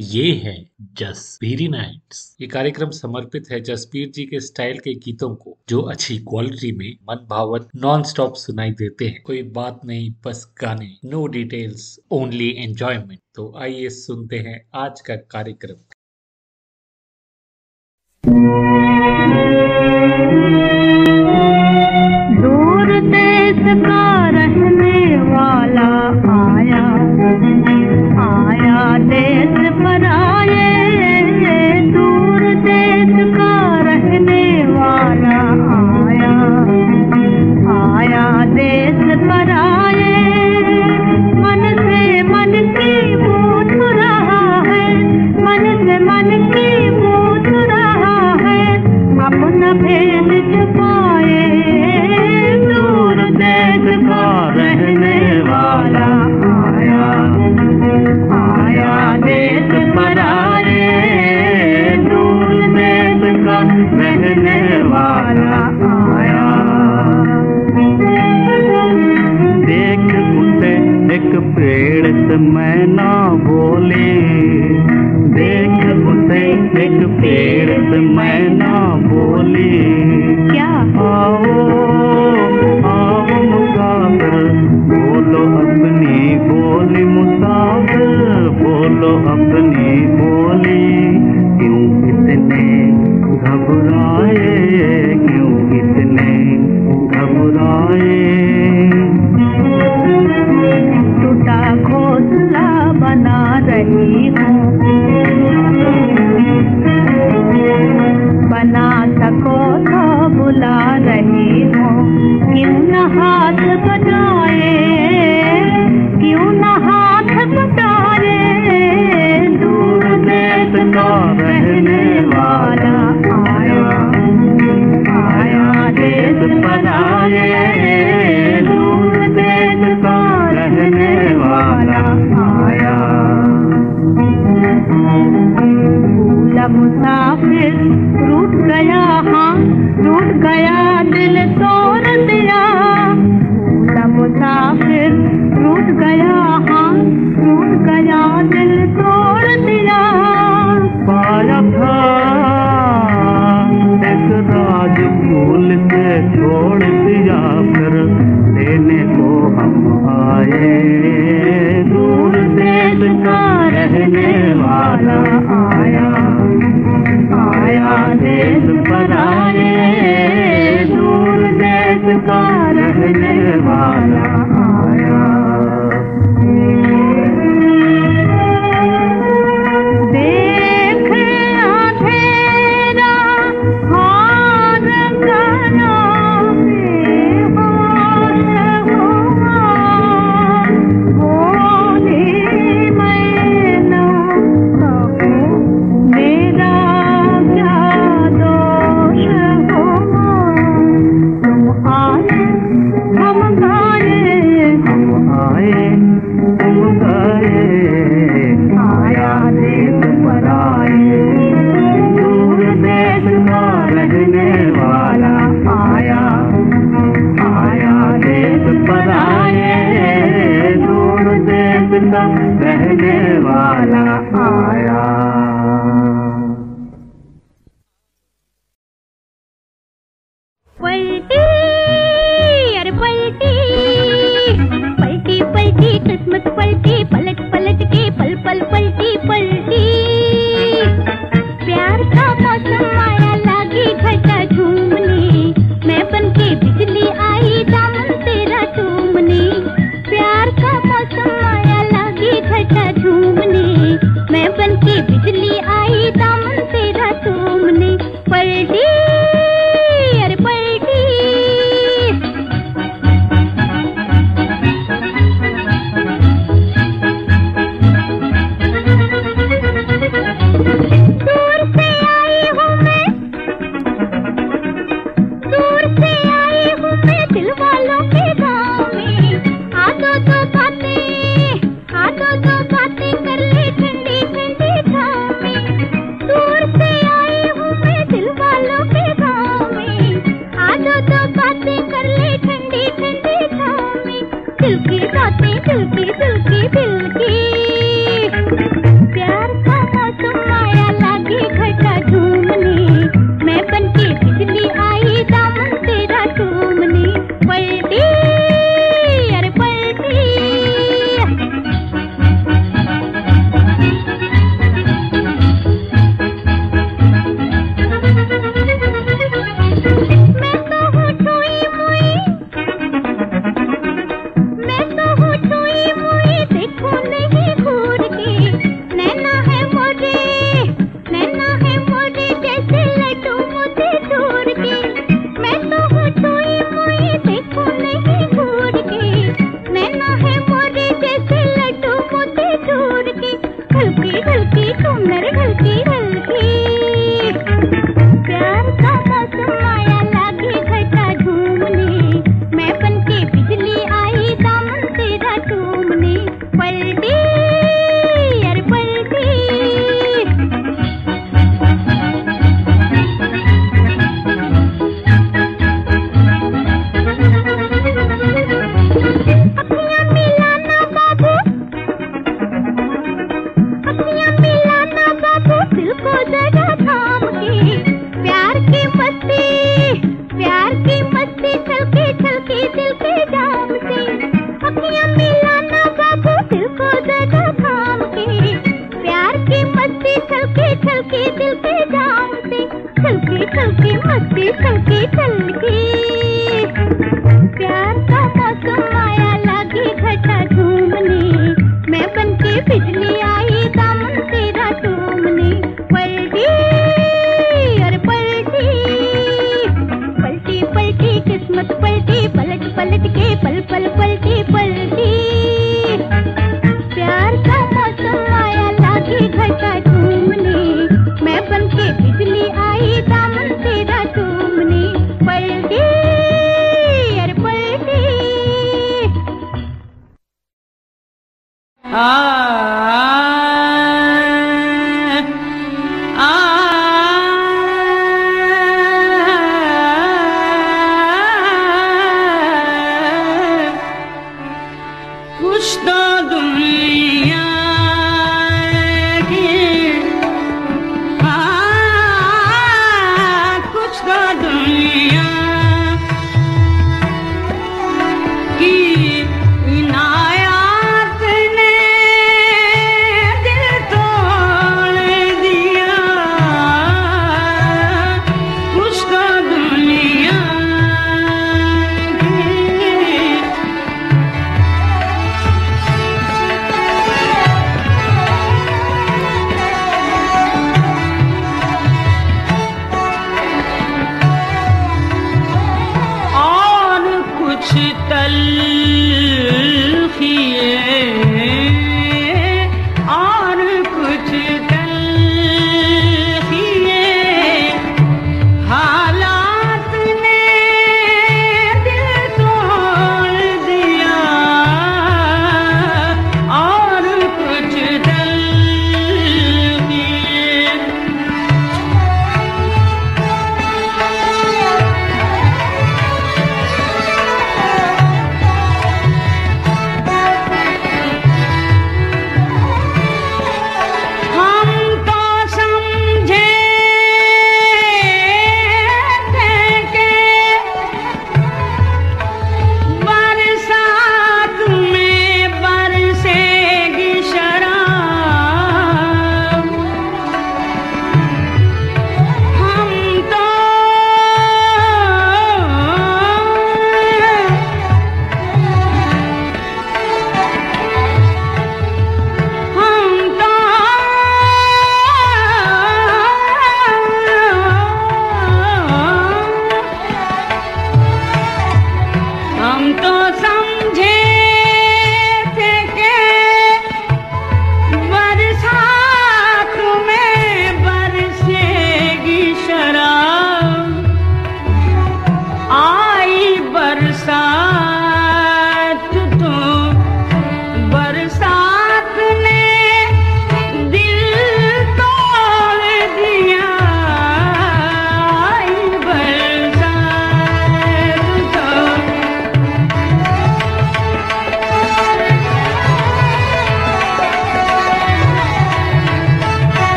ये है जसबीरी नाइट्स। ये कार्यक्रम समर्पित है जसबीर जी के स्टाइल के गीतों को, जो अच्छी क्वालिटी में मन भावन नॉन स्टॉप सुनाई देते हैं। कोई बात नहीं, बस गाने नो डिटेल्स ओनली एंजॉयमेंट तो आइए सुनते हैं आज का कार्यक्रम। दूर देश का रहने प्रेरित मैं ना बोली। देख उसे एक प्रेरित मैं लगने वाला आया आया देश पर आए दूर देश का रहने वाला।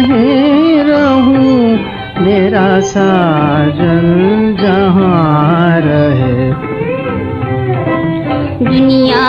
ही रहूँ मेरा साजन जहाँ रहे। दुनिया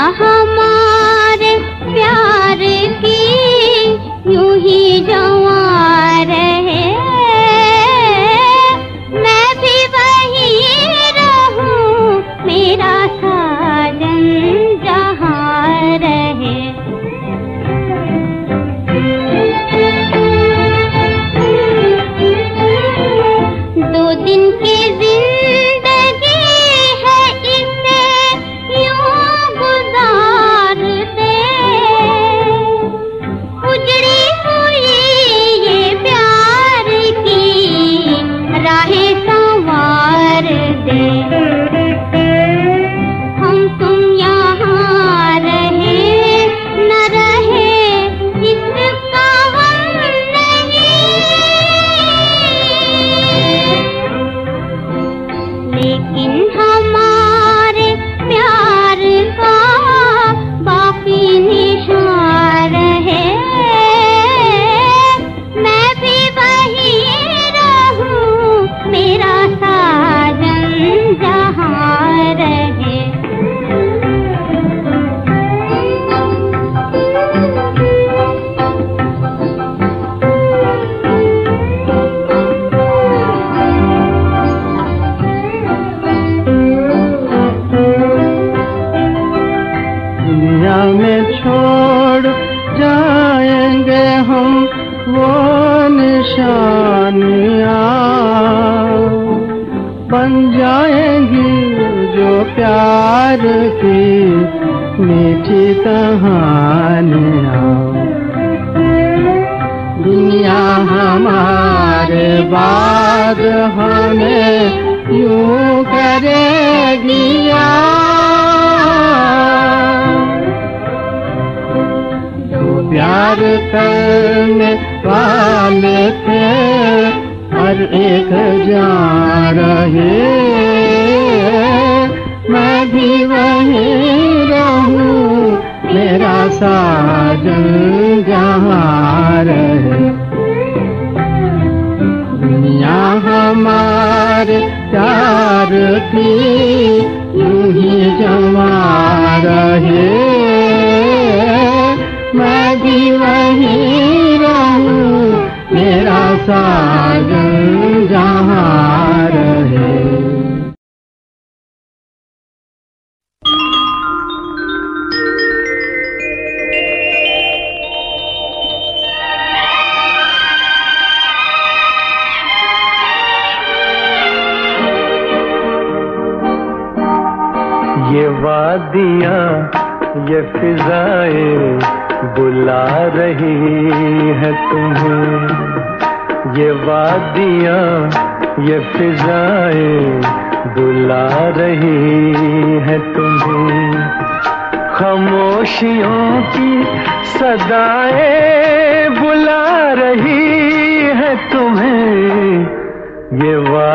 भी वहीं रहूँ, मेरा साजन जहाँ रहे। दुनिया हमारे प्यार की यूँ ही जमा रहे। मैं भी वही रहूँ, मेरा सा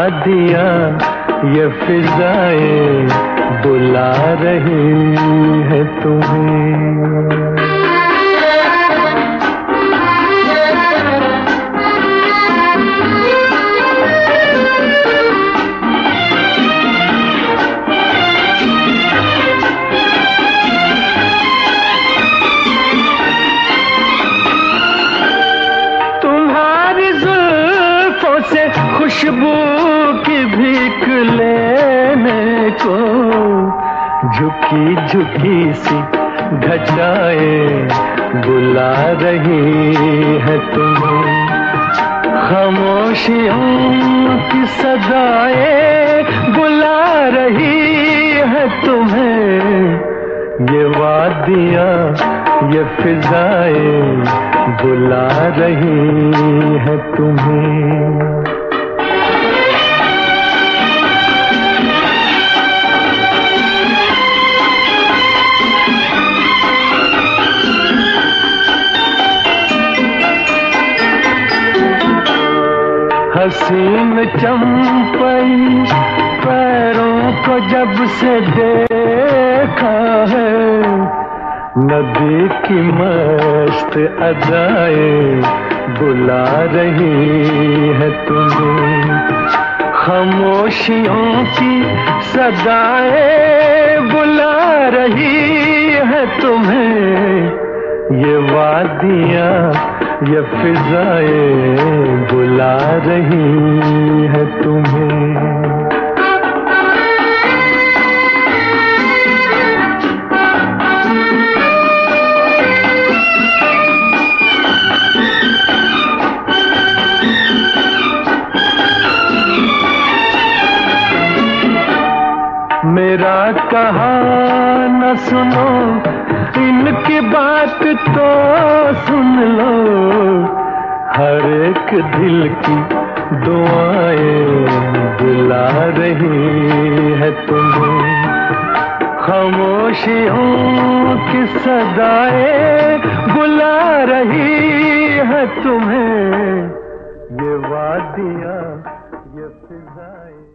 दिया ये फिजाए बुला रही है तुम्हें। झुकी सी घचाए, बुला रही है तुम्हें। खामोशियों की सदाए बुला रही है तुम्हें। ये वादियाँ, ये फिजाएँ, बुला रही है तुम्हें। हसीन चंपई पैरों को जब से देखा है, नदी की मस्त अदाए बुला रही है तुम्हें। खामोशियों की सदाए बुला रही है तुम्हें। ये वादियाँ ये फिजाएँ बुला रही है तुम्हें। मेरा कहा न सुनो इनकी बात तो सुन लो। हर एक दिल की दुआएँ बुला रही है तुम्हें। खामोशी खामोशियों की सदाएँ बुला रही है तुम्हें। ये वादियाँ, ये फिजाएँ।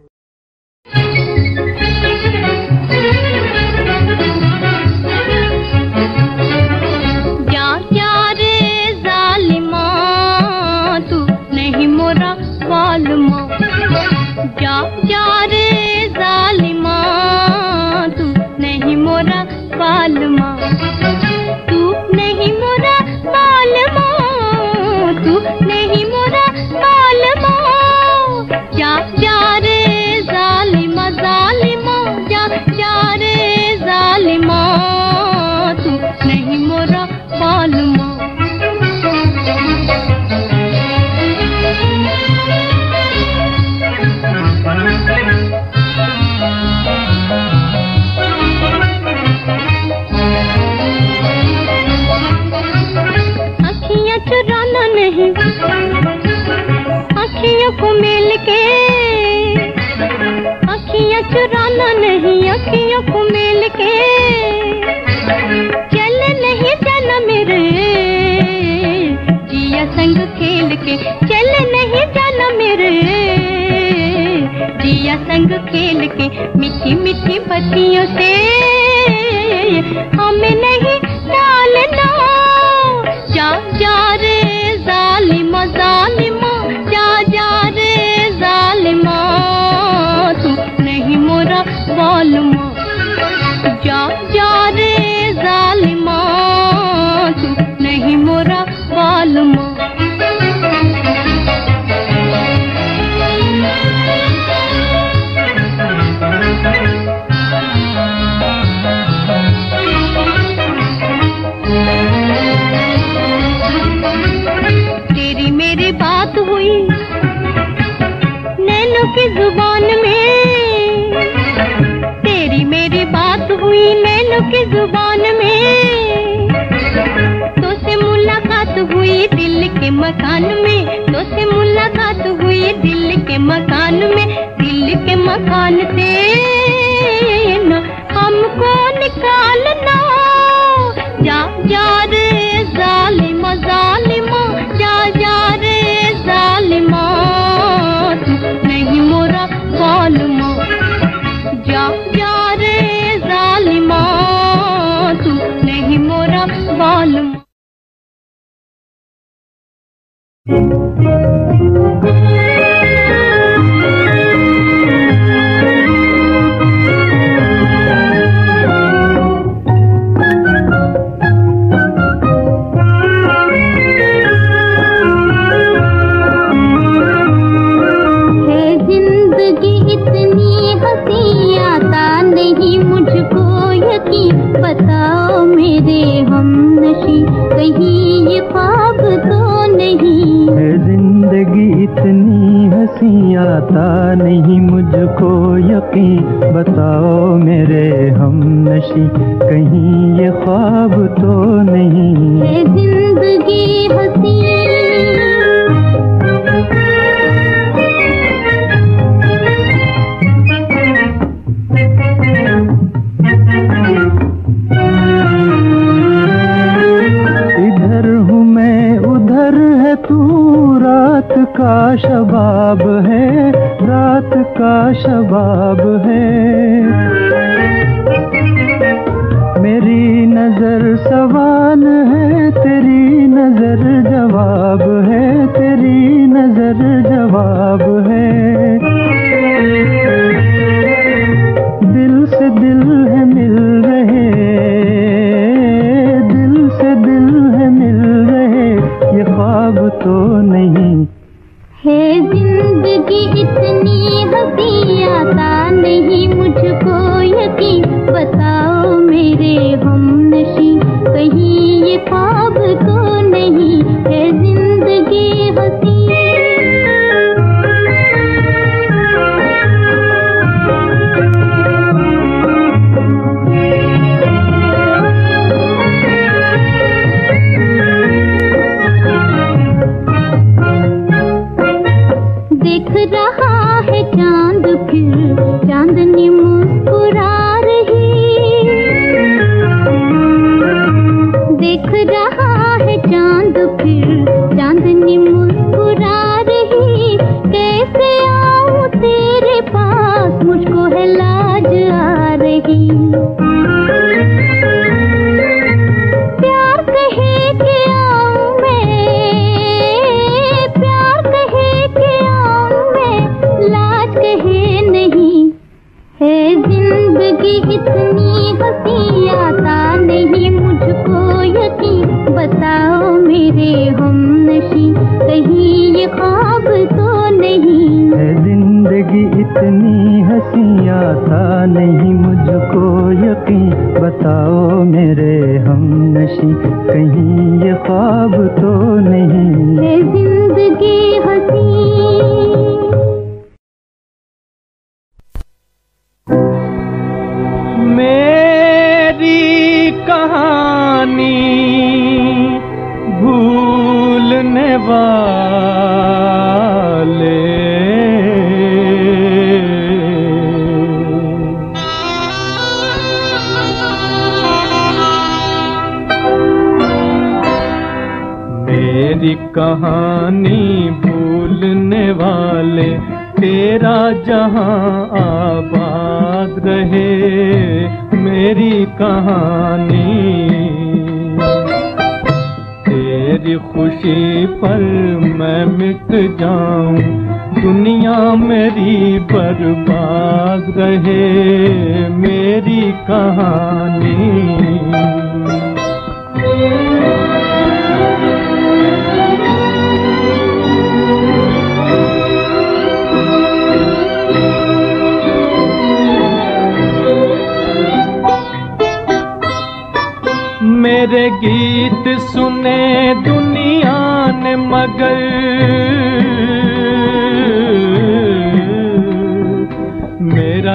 नहीं को मिल के चल नहीं जाना मेरे। जिया संग खेल के चल नहीं जाना मेरे। जिया संग खेल के मीठी मीठी बत्तियों से मकान में दिल के मकान से ना हमको निकालना है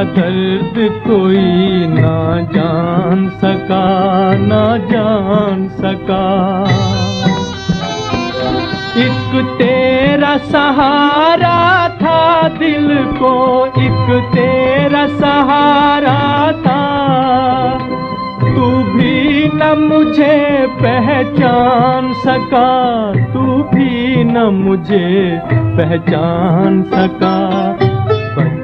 दर्द कोई ना जान सका, ना जान सका। एक तेरा सहारा था, दिल को एक तेरा सहारा था। तू भी न मुझे पहचान सका, तू भी न मुझे पहचान सका।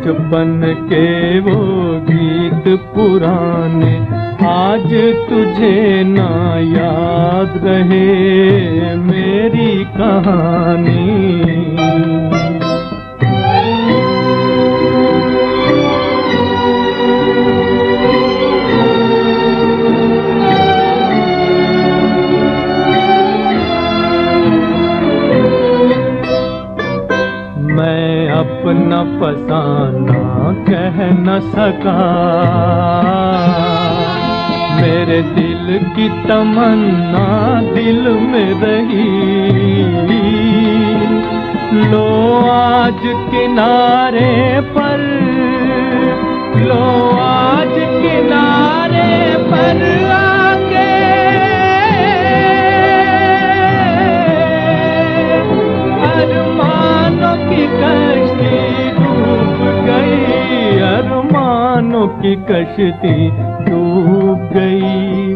बचपन के वो गीत पुराने आज तुझे ना याद रहे मेरी कहानी। अपना फसाना कह न सका। मेरे दिल की तमन्ना दिल में रही। लो आज किनारे पर, लो की कश्ती डूब गई।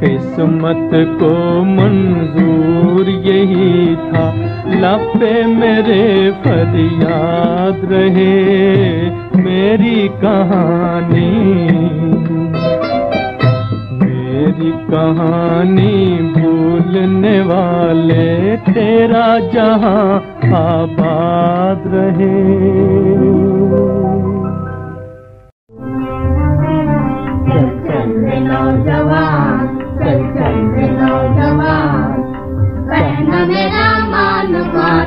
किस्मत को मंजूर यही था। लपे मेरे फरियाद रहे। मेरी कहानी। मेरी कहानी भूलने वाले तेरा जहाँ आबाद रहे। नौजवान चल चल नौजवान। कहना मेरा मान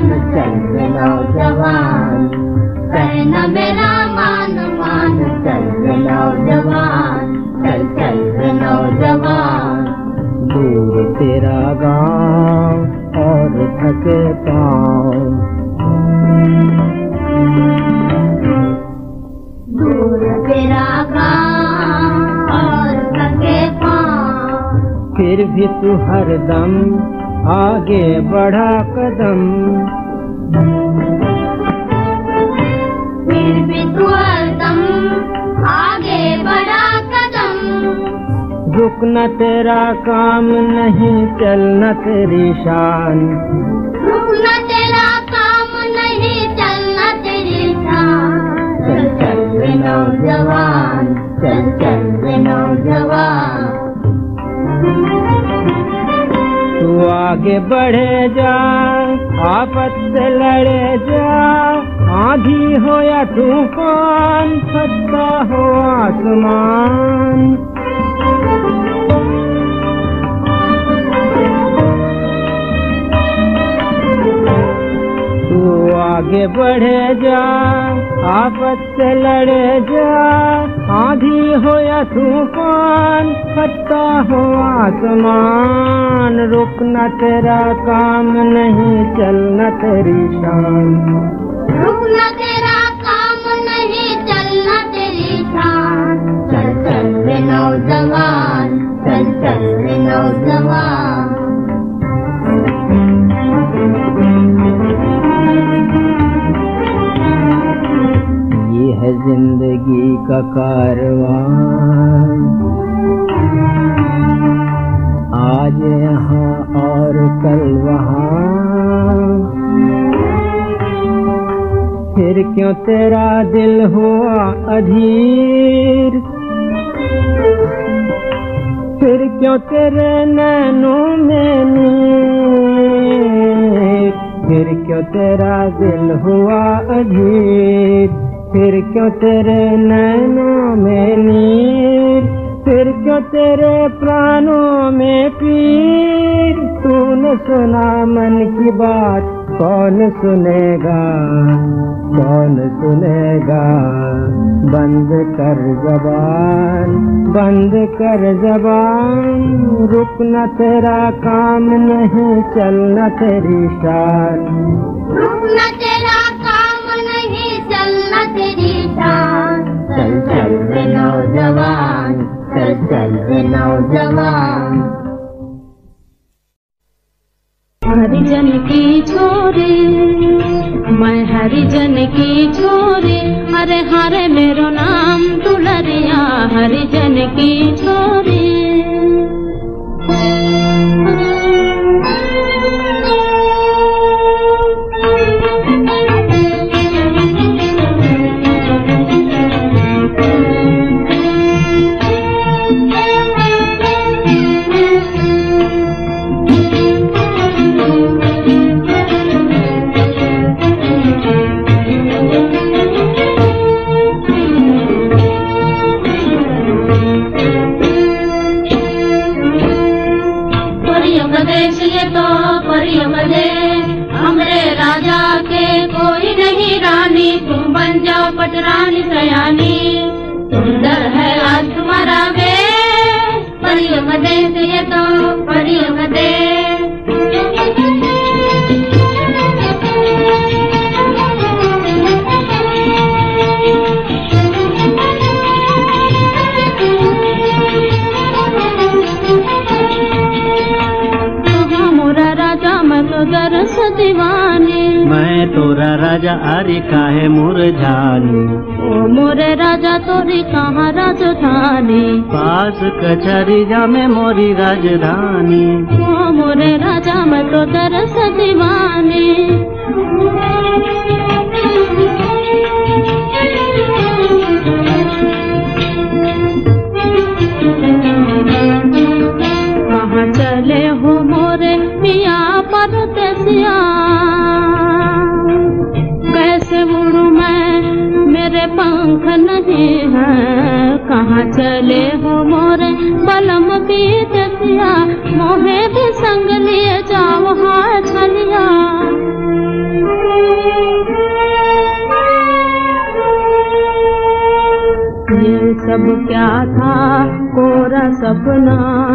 चल नौजवान। कहना मेरा मान चल नौजवान। चल चल नौजवान। दूर तेरा गाँव फिर भी तू हरदम आगे बढ़ा कदम। फिर भी तू हरदम आगे बढ़ा कदम। रुकना तेरा काम नहीं चलना तेरी शान। रुकना तेरा काम नहीं चलना तेरी शान। चल चल नौजवान चल चल नौजवान। तू आगे बढ़े जा आपत से लड़े जा। आंधी हो या तूफ़ान फटता हो आसमान। तू आगे बढ़े जा आपत से लड़े जा। आंधी हो या तूफ़ान फटता हो आसमान। रुकना तेरा काम नहीं चलना तेरी शान। रुकना तेरा काम नहीं चलना तेरी शान। चल चल नौजवान, चल चल नौजवान। है ज़िंदगी का कारवां आज यहाँ और कल वहाँ। फिर क्यों तेरा दिल हुआ अधीर? फिर क्यों तेरे नैनों में नीर? फिर क्यों तेरा दिल हुआ अधीर? फिर क्यों तेरे नैनों में नीर? फिर क्यों तेरे प्राणों में पीर? तूने सुना मन की बात, कौन सुनेगा? कौन सुनेगा? बंद कर जबान, बंद कर जबान। रुकना तेरा काम नहीं चलना तेरी शान। रुकना तेरा शान चल चल रे नौजवान चल चल रे नौजवान हरिजन की छोरी मैं हरिजन की छोरी अरे हरे मेरो नाम दुलरिया, हरिजन की छोरी जाओ पटरानी सयानी। सुंदर है आज तुम्हारा वे। परियो मदे से ये तो परियो देश। दीवानी। मैं तोरा राजा अरे काहे मुरझानी। ओ मोरे राजा तोरी कहाँ राजधानी? पास कचहरी जा में मोरी राजधानी। ओ मोरे राजा मैं तो दरस दीवानी। रसिया कैसे उड़ू मैं? मेरे पंख नहीं है। कहाँ चले हो मोरे? बलम की दसिया मोहे भी संग लिए जाओ हाँ छलिया ये सब क्या था? कोरा सपना।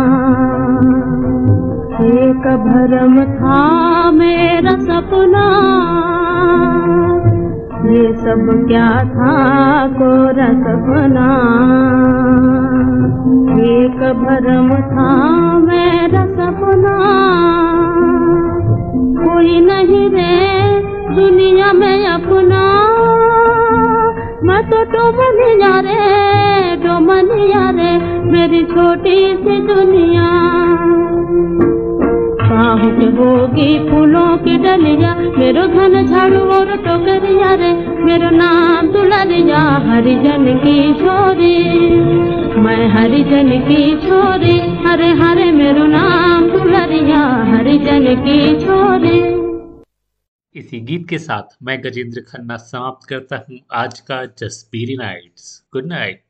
भरम था मेरा सपना। ये सब क्या था कोरा सपना एक भरम था मेरा सपना। कोई नहीं रे दुनिया में अपना। मैं तो डोमनिया रे डोमनिया रे, मेरी छोटी सी दुनिया। के होगी फूलों की डलिया। मेरो धन झाड़ू और टोकरिया रे। मेरो नाम दुलरिया। हरिजन की छोरी। मैं हरिजन की छोरी। हरे हरे मेरो नाम दुलरिया। हरिजन की छोरी। इसी गीत के साथ मैं गजेंद्र खन्ना समाप्त करता हूँ। आज का जसबीरी नाइट्स। Good night.